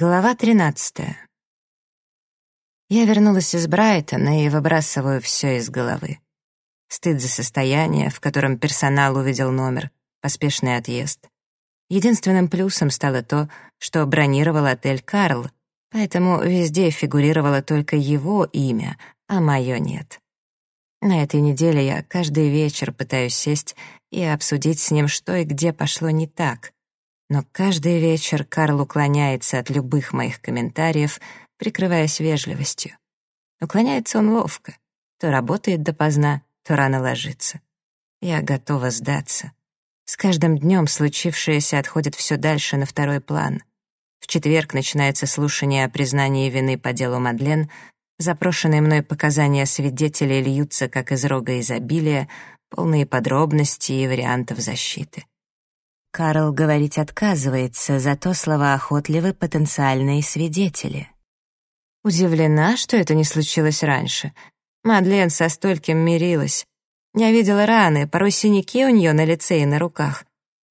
Глава 13. Я вернулась из Брайтона и выбрасываю все из головы. Стыд за состояние, в котором персонал увидел номер, поспешный отъезд. Единственным плюсом стало то, что бронировал отель «Карл», поэтому везде фигурировало только его имя, а мое нет. На этой неделе я каждый вечер пытаюсь сесть и обсудить с ним, что и где пошло не так — но каждый вечер Карл уклоняется от любых моих комментариев, прикрываясь вежливостью. Уклоняется он ловко. То работает допоздна, то рано ложится. Я готова сдаться. С каждым днем случившееся отходит все дальше на второй план. В четверг начинается слушание о признании вины по делу Мадлен, запрошенные мной показания свидетелей льются как из рога изобилия, полные подробности и вариантов защиты. Карл говорить отказывается, зато слова охотливы потенциальные свидетели. Удивлена, что это не случилось раньше. Мадлен со стольким мирилась. Я видела раны, порой синяки у нее на лице и на руках.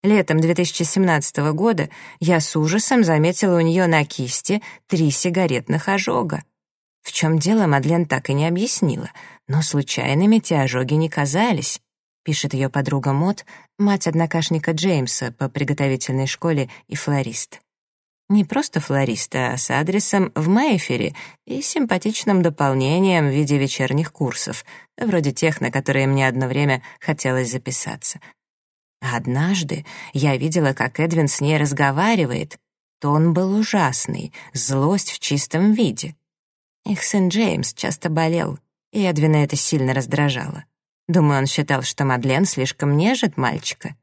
Летом 2017 года я с ужасом заметила у нее на кисти три сигаретных ожога. В чем дело, Мадлен так и не объяснила, но случайными те ожоги не казались пишет ее подруга Мот, мать однокашника Джеймса по приготовительной школе и флорист. Не просто флорист, а с адресом в Мэйфере и симпатичным дополнением в виде вечерних курсов, вроде тех, на которые мне одно время хотелось записаться. однажды я видела, как Эдвин с ней разговаривает. То он был ужасный, злость в чистом виде. Их сын Джеймс часто болел, и Эдвина это сильно раздражало. Думаю, он считал, что Мадлен слишком нежит мальчика.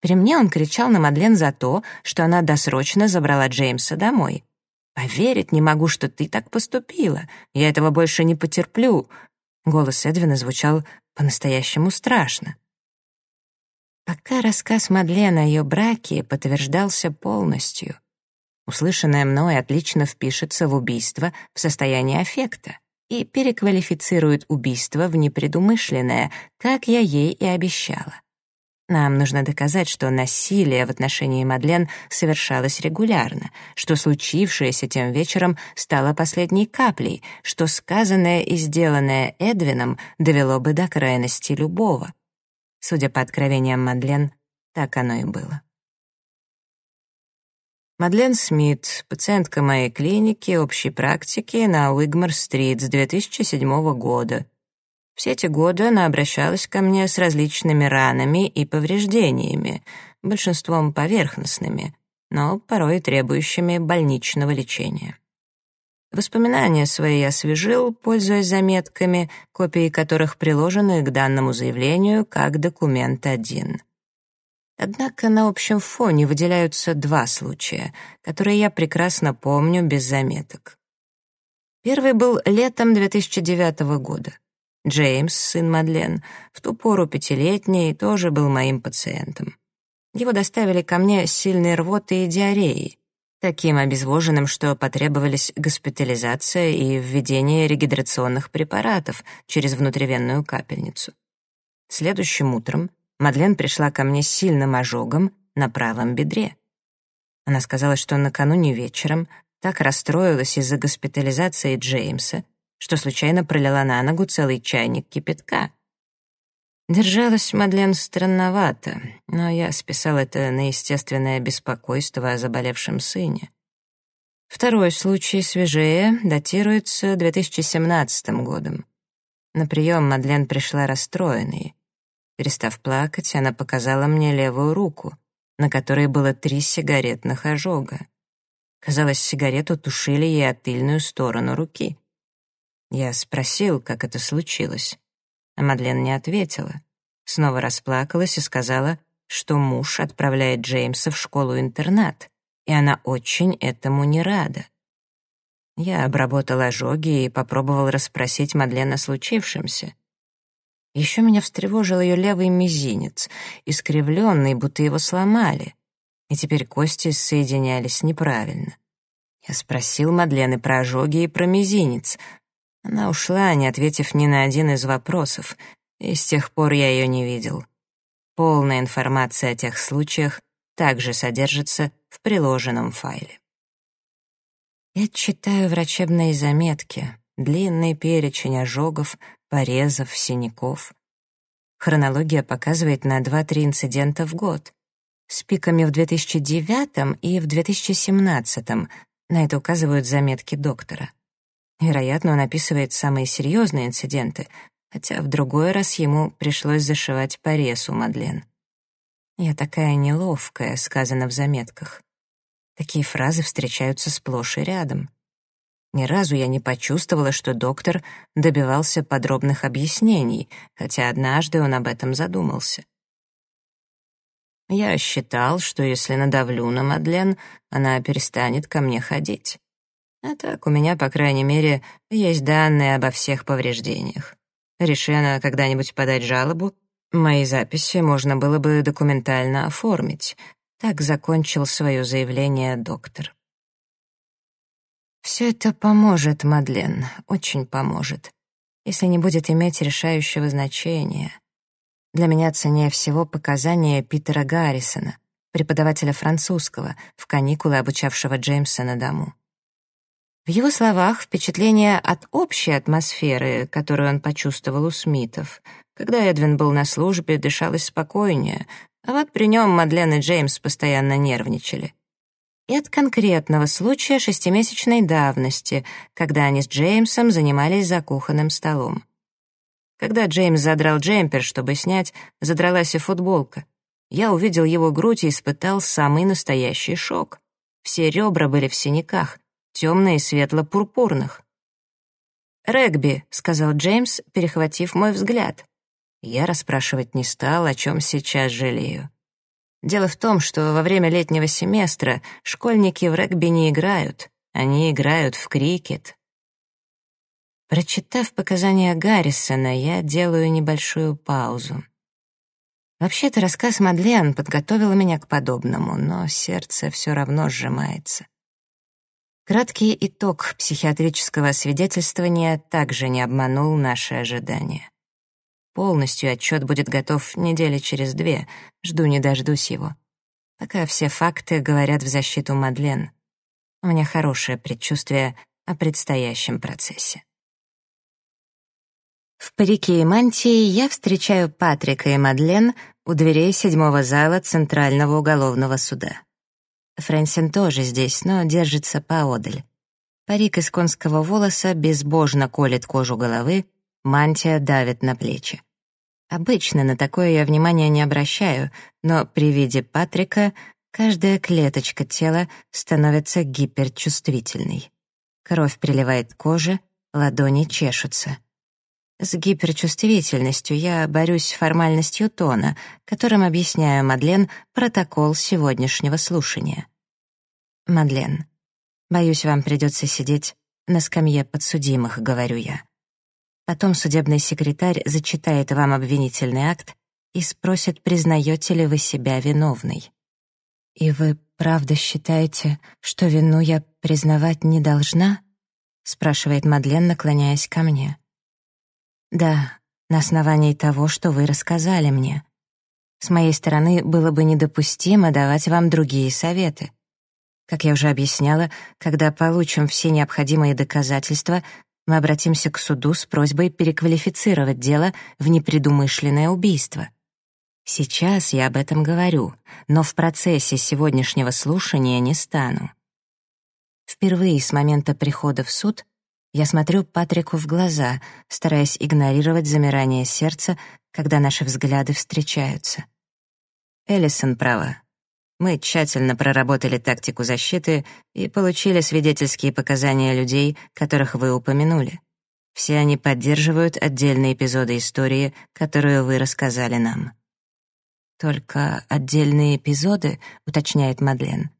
При мне он кричал на Мадлен за то, что она досрочно забрала Джеймса домой. «Поверить не могу, что ты так поступила. Я этого больше не потерплю». Голос Эдвина звучал по-настоящему страшно. Пока рассказ Мадлен о ее браке подтверждался полностью. Услышанное мной отлично впишется в убийство в состоянии аффекта и переквалифицирует убийство в непредумышленное, как я ей и обещала. Нам нужно доказать, что насилие в отношении Мадлен совершалось регулярно, что случившееся тем вечером стало последней каплей, что сказанное и сделанное Эдвином довело бы до крайности любого. Судя по откровениям Мадлен, так оно и было. Мадлен Смит, пациентка моей клиники общей практики на Уигмар-стрит с 2007 года. Все эти годы она обращалась ко мне с различными ранами и повреждениями, большинством поверхностными, но порой требующими больничного лечения. Воспоминания свои освежил, пользуясь заметками, копии которых приложены к данному заявлению как документ один. Однако на общем фоне выделяются два случая, которые я прекрасно помню без заметок. Первый был летом 2009 года. Джеймс, сын Мадлен, в ту пору пятилетний, тоже был моим пациентом. Его доставили ко мне с сильной рвотой и диареей, таким обезвоженным, что потребовались госпитализация и введение регидрационных препаратов через внутривенную капельницу. Следующим утром Мадлен пришла ко мне с сильным ожогом на правом бедре. Она сказала, что накануне вечером так расстроилась из-за госпитализации Джеймса, что случайно пролила на ногу целый чайник кипятка. Держалась Мадлен странновато, но я списал это на естественное беспокойство о заболевшем сыне. Второй случай свежее, датируется 2017 годом. На прием Мадлен пришла расстроенной. Перестав плакать, она показала мне левую руку, на которой было три сигаретных ожога. Казалось, сигарету тушили ей от тыльную сторону руки. Я спросил, как это случилось. А Мадлен не ответила. Снова расплакалась и сказала, что муж отправляет Джеймса в школу-интернат, и она очень этому не рада. Я обработал ожоги и попробовал расспросить Мадлен о случившемся. Еще меня встревожил ее левый мизинец, искривленный, будто его сломали, и теперь кости соединялись неправильно. Я спросил Мадлены про ожоги и про мизинец. Она ушла, не ответив ни на один из вопросов, и с тех пор я ее не видел. Полная информация о тех случаях также содержится в приложенном файле. Я читаю врачебные заметки, длинный перечень ожогов, порезов, синяков. Хронология показывает на 2-3 инцидента в год. С пиками в 2009 и в 2017. На это указывают заметки доктора. Вероятно, он описывает самые серьезные инциденты, хотя в другой раз ему пришлось зашивать порез у Мадлен. «Я такая неловкая», — сказано в заметках. Такие фразы встречаются сплошь и рядом. Ни разу я не почувствовала, что доктор добивался подробных объяснений, хотя однажды он об этом задумался. Я считал, что если надавлю на Мадлен, она перестанет ко мне ходить. А так у меня, по крайней мере, есть данные обо всех повреждениях. Реши она когда-нибудь подать жалобу, мои записи можно было бы документально оформить. Так закончил свое заявление доктор. Все это поможет, Мадлен, очень поможет, если не будет иметь решающего значения. Для меня ценнее всего показания Питера Гаррисона, преподавателя французского, в каникулы обучавшего Джеймса на дому. В его словах впечатление от общей атмосферы, которую он почувствовал у Смитов. Когда Эдвин был на службе, дышалось спокойнее, а вот при нем Мадлен и Джеймс постоянно нервничали и от конкретного случая шестимесячной давности, когда они с Джеймсом занимались за кухонным столом. Когда Джеймс задрал джемпер, чтобы снять, задралась и футболка. Я увидел его грудь и испытал самый настоящий шок. Все ребра были в синяках, темные и светло-пурпурных. «Регби», — сказал Джеймс, перехватив мой взгляд. Я расспрашивать не стал, о чем сейчас жалею. Дело в том, что во время летнего семестра школьники в регби не играют, они играют в крикет. Прочитав показания Гаррисона, я делаю небольшую паузу. Вообще-то рассказ Мадлен подготовил меня к подобному, но сердце все равно сжимается. Краткий итог психиатрического свидетельствования также не обманул наши ожидания. Полностью отчет будет готов недели через две. Жду не дождусь его. Пока все факты говорят в защиту Мадлен. У меня хорошее предчувствие о предстоящем процессе. В парике и мантии я встречаю Патрика и Мадлен у дверей седьмого зала Центрального уголовного суда. Фрэнсин тоже здесь, но держится поодаль. Парик из конского волоса безбожно колет кожу головы, Мантия давит на плечи. Обычно на такое я внимания не обращаю, но при виде Патрика каждая клеточка тела становится гиперчувствительной. Кровь приливает к коже, ладони чешутся. С гиперчувствительностью я борюсь формальностью тона, которым объясняю Мадлен протокол сегодняшнего слушания. Мадлен, боюсь, вам придется сидеть на скамье подсудимых, говорю я. Потом судебный секретарь зачитает вам обвинительный акт и спросит, признаете ли вы себя виновной. «И вы правда считаете, что вину я признавать не должна?» спрашивает Мадлен, наклоняясь ко мне. «Да, на основании того, что вы рассказали мне. С моей стороны было бы недопустимо давать вам другие советы. Как я уже объясняла, когда получим все необходимые доказательства, мы обратимся к суду с просьбой переквалифицировать дело в непредумышленное убийство. Сейчас я об этом говорю, но в процессе сегодняшнего слушания не стану. Впервые с момента прихода в суд я смотрю Патрику в глаза, стараясь игнорировать замирание сердца, когда наши взгляды встречаются. Эллисон права. Мы тщательно проработали тактику защиты и получили свидетельские показания людей, которых вы упомянули. Все они поддерживают отдельные эпизоды истории, которую вы рассказали нам. Только отдельные эпизоды, уточняет Мадлен.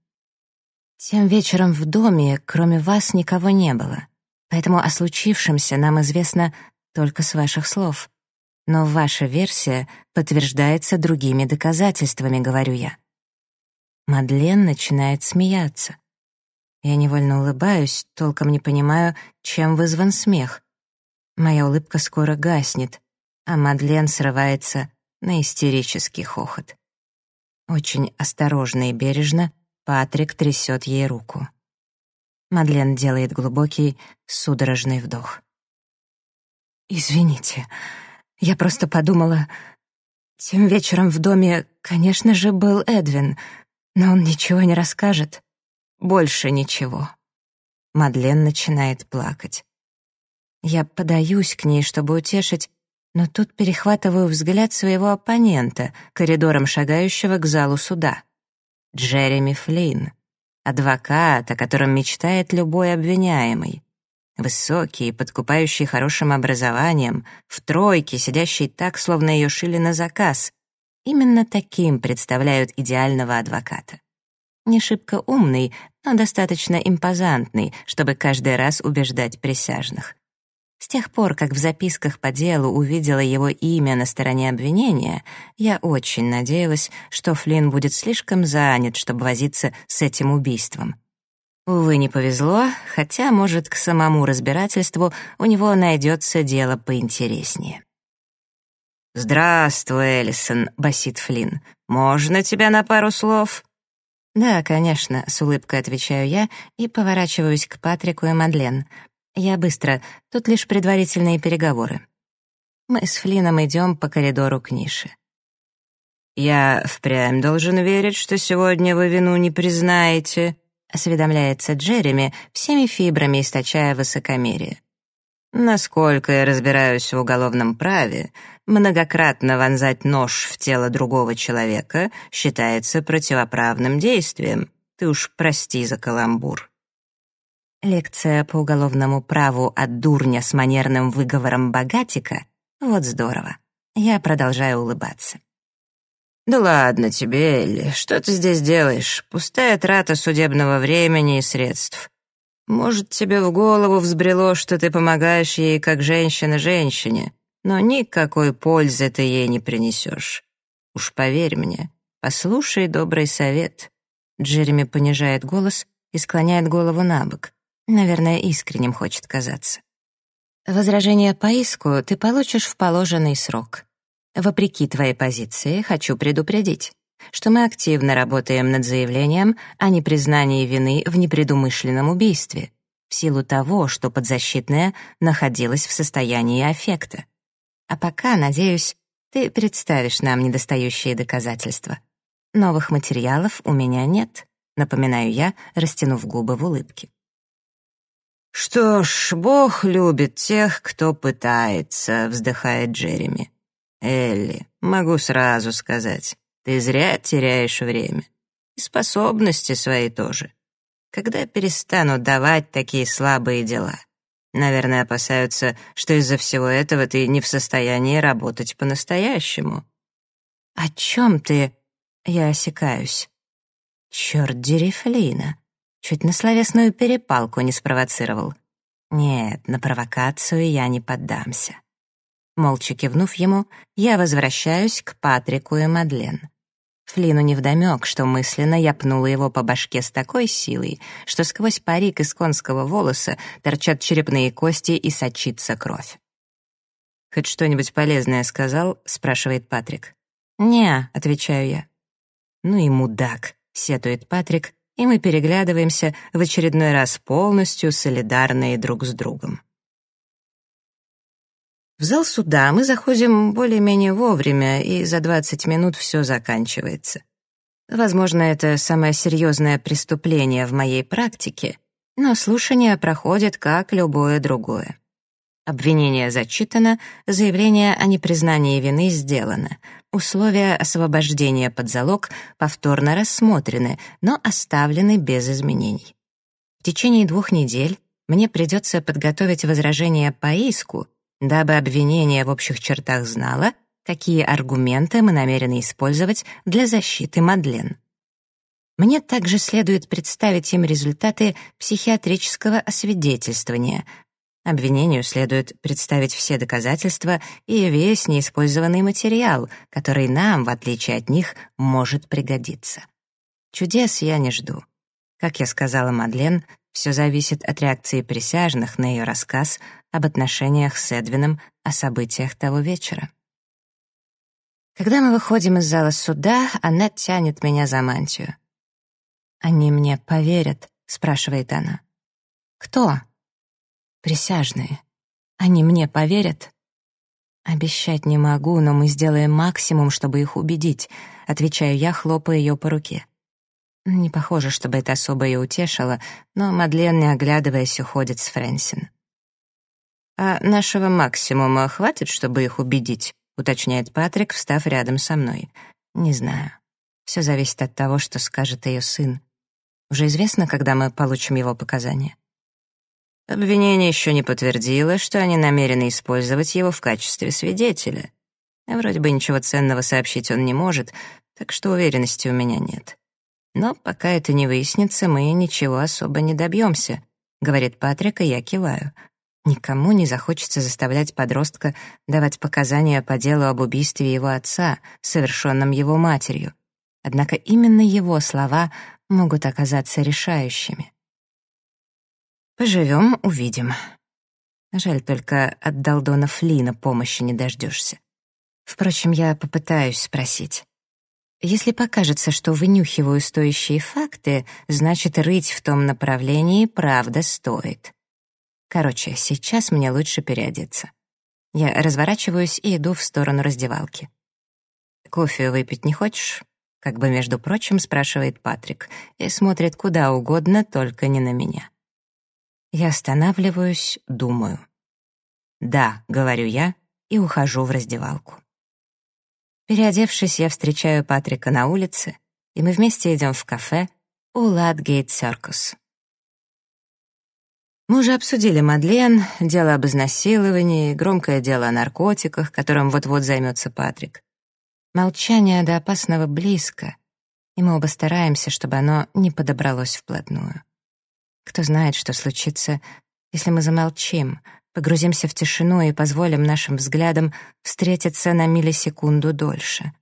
Тем вечером в доме, кроме вас, никого не было. Поэтому о случившемся нам известно только с ваших слов. Но ваша версия подтверждается другими доказательствами, говорю я. Мадлен начинает смеяться. Я невольно улыбаюсь, толком не понимаю, чем вызван смех. Моя улыбка скоро гаснет, а Мадлен срывается на истерический хохот. Очень осторожно и бережно Патрик трясет ей руку. Мадлен делает глубокий, судорожный вдох. «Извините, я просто подумала... Тем вечером в доме, конечно же, был Эдвин, но он ничего не расскажет. Больше ничего». Мадлен начинает плакать. Я подаюсь к ней, чтобы утешить, но тут перехватываю взгляд своего оппонента, коридором шагающего к залу суда. Джереми Флинн, адвокат, о котором мечтает любой обвиняемый. Высокий, подкупающий хорошим образованием, в тройке, сидящий так, словно ее шили на заказ. Именно таким представляют идеального адвоката. Не шибко умный, но достаточно импозантный, чтобы каждый раз убеждать присяжных. С тех пор, как в записках по делу увидела его имя на стороне обвинения, я очень надеялась, что Флинн будет слишком занят, чтобы возиться с этим убийством. Увы, не повезло, хотя, может, к самому разбирательству у него найдется дело поинтереснее. «Здравствуй, Эллисон», — басит Флинн. «Можно тебя на пару слов?» «Да, конечно», — с улыбкой отвечаю я и поворачиваюсь к Патрику и Мадлен. Я быстро, тут лишь предварительные переговоры. Мы с Флином идем по коридору к нише. «Я впрямь должен верить, что сегодня вы вину не признаете», осведомляется Джереми, всеми фибрами источая высокомерие. Насколько я разбираюсь в уголовном праве, многократно вонзать нож в тело другого человека считается противоправным действием. Ты уж прости за каламбур. Лекция по уголовному праву от дурня с манерным выговором богатика — вот здорово. Я продолжаю улыбаться. «Да ладно тебе, Элли, что ты здесь делаешь? Пустая трата судебного времени и средств. Может, тебе в голову взбрело, что ты помогаешь ей как женщина женщине, но никакой пользы ты ей не принесешь. Уж поверь мне, послушай добрый совет». Джереми понижает голос и склоняет голову на бок. Наверное, искренним хочет казаться. Возражение по иску ты получишь в положенный срок. Вопреки твоей позиции, хочу предупредить, что мы активно работаем над заявлением о непризнании вины в непредумышленном убийстве, в силу того, что подзащитная находилась в состоянии аффекта. А пока, надеюсь, ты представишь нам недостающие доказательства. Новых материалов у меня нет, напоминаю я, растянув губы в улыбке. «Что ж, Бог любит тех, кто пытается», — вздыхает Джереми. «Элли, могу сразу сказать, ты зря теряешь время. И способности свои тоже. Когда перестану давать такие слабые дела? Наверное, опасаются, что из-за всего этого ты не в состоянии работать по-настоящему». «О чем ты?» Я осекаюсь. «Черт дери Флина. Чуть на словесную перепалку не спровоцировал. Нет, на провокацию я не поддамся. Молча кивнув ему, я возвращаюсь к Патрику и Мадлен. Флину невдомёк, что мысленно я пнула его по башке с такой силой, что сквозь парик из конского волоса торчат черепные кости и сочится кровь. «Хоть что-нибудь полезное сказал?» — спрашивает Патрик. «Не», — отвечаю я. «Ну и мудак», — сетует Патрик и мы переглядываемся в очередной раз полностью солидарные друг с другом. В зал суда мы заходим более-менее вовремя, и за 20 минут все заканчивается. Возможно, это самое серьезное преступление в моей практике, но слушание проходит как любое другое. Обвинение зачитано, заявление о непризнании вины сделано. Условия освобождения под залог повторно рассмотрены, но оставлены без изменений. В течение двух недель мне придется подготовить возражение по иску, дабы обвинение в общих чертах знало, какие аргументы мы намерены использовать для защиты Мадлен. Мне также следует представить им результаты психиатрического освидетельствования, Обвинению следует представить все доказательства и весь неиспользованный материал, который нам, в отличие от них, может пригодиться. Чудес я не жду. Как я сказала Мадлен, все зависит от реакции присяжных на ее рассказ об отношениях с Эдвином, о событиях того вечера. Когда мы выходим из зала суда, она тянет меня за мантию. «Они мне поверят?» — спрашивает она. «Кто?» «Присяжные. Они мне поверят?» «Обещать не могу, но мы сделаем максимум, чтобы их убедить», — отвечаю я, хлопая ее по руке. Не похоже, чтобы это особо ее утешило, но Мадлен, не оглядываясь, уходит с Фрэнсин. «А нашего максимума хватит, чтобы их убедить?» — уточняет Патрик, встав рядом со мной. «Не знаю. Все зависит от того, что скажет ее сын. Уже известно, когда мы получим его показания?» Обвинение еще не подтвердило, что они намерены использовать его в качестве свидетеля. Вроде бы ничего ценного сообщить он не может, так что уверенности у меня нет. Но пока это не выяснится, мы ничего особо не добьемся, говорит Патрик, и я киваю. Никому не захочется заставлять подростка давать показания по делу об убийстве его отца, совершенном его матерью. Однако именно его слова могут оказаться решающими. Поживем, увидим. Жаль только от Далдона Флина помощи не дождешься. Впрочем, я попытаюсь спросить. Если покажется, что вынюхиваю стоящие факты, значит, рыть в том направлении правда стоит. Короче, сейчас мне лучше переодеться. Я разворачиваюсь и иду в сторону раздевалки. «Кофе выпить не хочешь?» Как бы, между прочим, спрашивает Патрик и смотрит куда угодно, только не на меня. Я останавливаюсь, думаю. «Да», — говорю я и ухожу в раздевалку. Переодевшись, я встречаю Патрика на улице, и мы вместе идем в кафе у Ладгейт Circus. Мы уже обсудили Мадлен, дело об изнасиловании, громкое дело о наркотиках, которым вот-вот займется Патрик. Молчание до опасного близко, и мы оба стараемся, чтобы оно не подобралось вплотную. Кто знает, что случится, если мы замолчим, погрузимся в тишину и позволим нашим взглядам встретиться на миллисекунду дольше.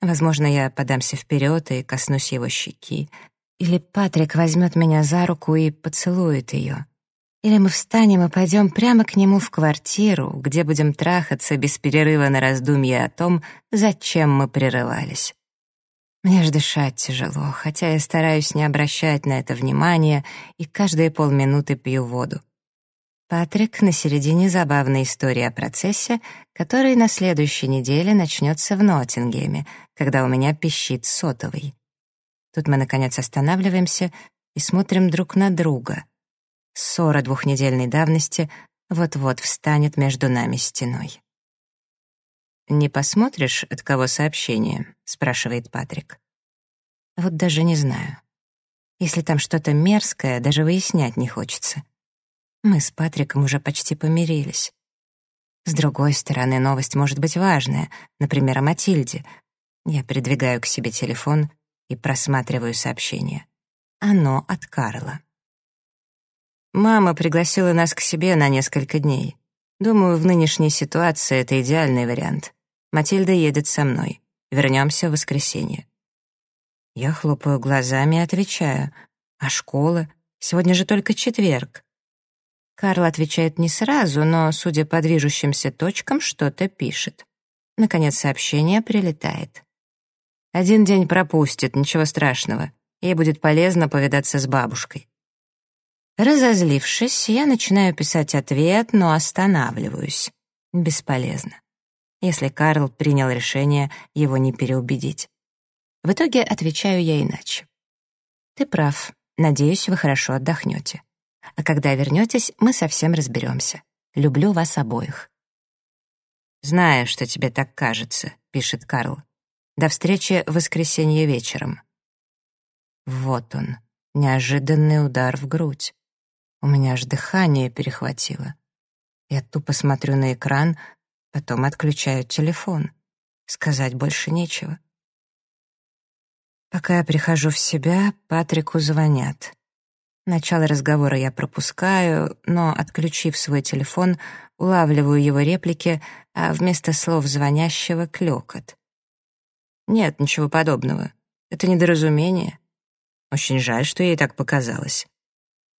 Возможно, я подамся вперед и коснусь его щеки, или Патрик возьмет меня за руку и поцелует ее. Или мы встанем и пойдем прямо к нему в квартиру, где будем трахаться без перерыва на раздумье о том, зачем мы прерывались. Мне ж дышать тяжело, хотя я стараюсь не обращать на это внимания и каждые полминуты пью воду. Патрик на середине забавной истории о процессе, который на следующей неделе начнется в Ноттингеме, когда у меня пищит сотовый. Тут мы, наконец, останавливаемся и смотрим друг на друга. Ссора двухнедельной давности вот-вот встанет между нами стеной. «Не посмотришь, от кого сообщение?» — спрашивает Патрик. «Вот даже не знаю. Если там что-то мерзкое, даже выяснять не хочется. Мы с Патриком уже почти помирились. С другой стороны, новость может быть важная, например, о Матильде. Я придвигаю к себе телефон и просматриваю сообщение. Оно от Карла. Мама пригласила нас к себе на несколько дней. Думаю, в нынешней ситуации это идеальный вариант. Матильда едет со мной. Вернемся в воскресенье. Я хлопаю глазами и отвечаю. А школа? Сегодня же только четверг. Карл отвечает не сразу, но, судя по движущимся точкам, что-то пишет. Наконец сообщение прилетает. Один день пропустит, ничего страшного. Ей будет полезно повидаться с бабушкой. Разозлившись, я начинаю писать ответ, но останавливаюсь. Бесполезно. Если Карл принял решение, его не переубедить. В итоге отвечаю я иначе. Ты прав. Надеюсь, вы хорошо отдохнете. А когда вернетесь, мы совсем разберемся. Люблю вас обоих. «Знаю, что тебе так кажется», — пишет Карл. «До встречи в воскресенье вечером». Вот он, неожиданный удар в грудь. У меня аж дыхание перехватило. Я тупо смотрю на экран, потом отключаю телефон. Сказать больше нечего. Пока я прихожу в себя, Патрику звонят. Начало разговора я пропускаю, но, отключив свой телефон, улавливаю его реплики, а вместо слов звонящего — клёкот. Нет, ничего подобного. Это недоразумение. Очень жаль, что ей так показалось.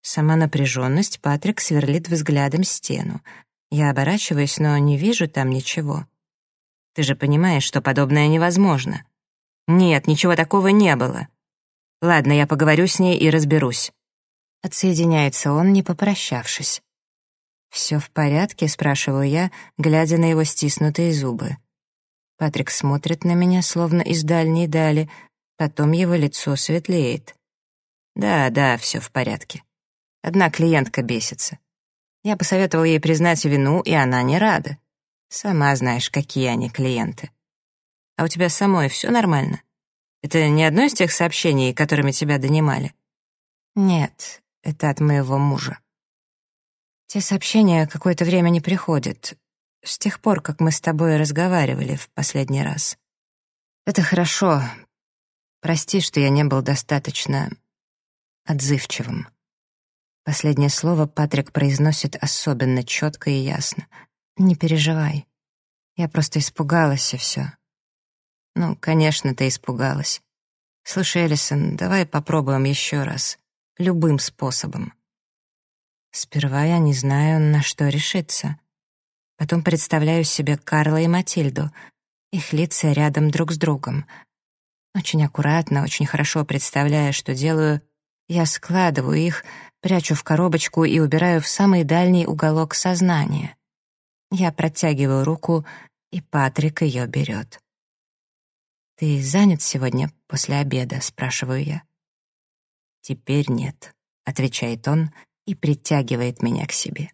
Сама напряженность Патрик сверлит взглядом стену. Я оборачиваюсь, но не вижу там ничего. Ты же понимаешь, что подобное невозможно. Нет, ничего такого не было. Ладно, я поговорю с ней и разберусь. Отсоединяется он, не попрощавшись. «Все в порядке?» — спрашиваю я, глядя на его стиснутые зубы. Патрик смотрит на меня, словно из дальней дали, потом его лицо светлеет. «Да, да, все в порядке. Одна клиентка бесится. Я посоветовал ей признать вину, и она не рада. Сама знаешь, какие они клиенты. А у тебя самой все нормально? Это не одно из тех сообщений, которыми тебя донимали?» «Нет, это от моего мужа». Те сообщения какое-то время не приходят. С тех пор, как мы с тобой разговаривали в последний раз. Это хорошо. Прости, что я не был достаточно отзывчивым. Последнее слово Патрик произносит особенно четко и ясно. Не переживай. Я просто испугалась, и все. Ну, конечно, ты испугалась. Слушай, Элисон, давай попробуем еще раз. Любым способом. Сперва я не знаю, на что решиться. Потом представляю себе Карла и Матильду, их лица рядом друг с другом. Очень аккуратно, очень хорошо представляя, что делаю, я складываю их, прячу в коробочку и убираю в самый дальний уголок сознания. Я протягиваю руку, и Патрик ее берет. «Ты занят сегодня после обеда?» — спрашиваю я. «Теперь нет», — отвечает он, — и притягивает меня к себе.